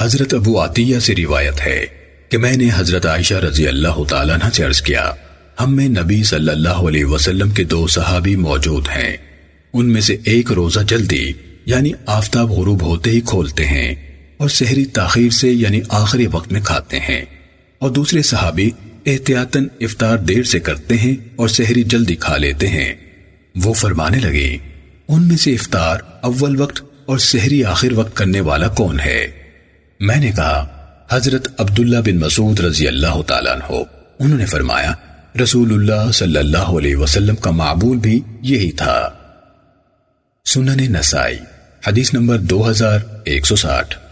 حضرت ابو عطیہ سے روایت ہے کہ میں نے حضرت عائشہ رضی اللہ تعالیٰ عنہ سے عرض کیا، ہم میں نبی صلی اللہ علیہ وسلم کے دو صحابی موجود ہیں۔ ان میں سے ایک روزہ جلدی یعنی آفتاب غروب ہوتے ہی کھولتے ہیں، اور سحری تاخیر سے یعنی آخری وقت میں کھاتے ہیں۔ اور دوسرے صحابی احتیاطاً افطار دیر سے کرتے ہیں اور سحری جلدی کھا لیتے ہیں۔ وہ فرمانے لگے ان میں سے افطار اول وقت اور سحری آخر وقت کرنے والا کون ہے؟ میں نے کہا، حضرت عبداللہ بن مسعود رضی اللہ تعالیٰ عنہ، انہوں نے فرمایا رسول اللہ صلی اللہ علیہ وسلم کا معبول بھی یہی تھا۔ سنن نسائی، حدیث نمبر دو ہزار ایک سو ساٹھ۔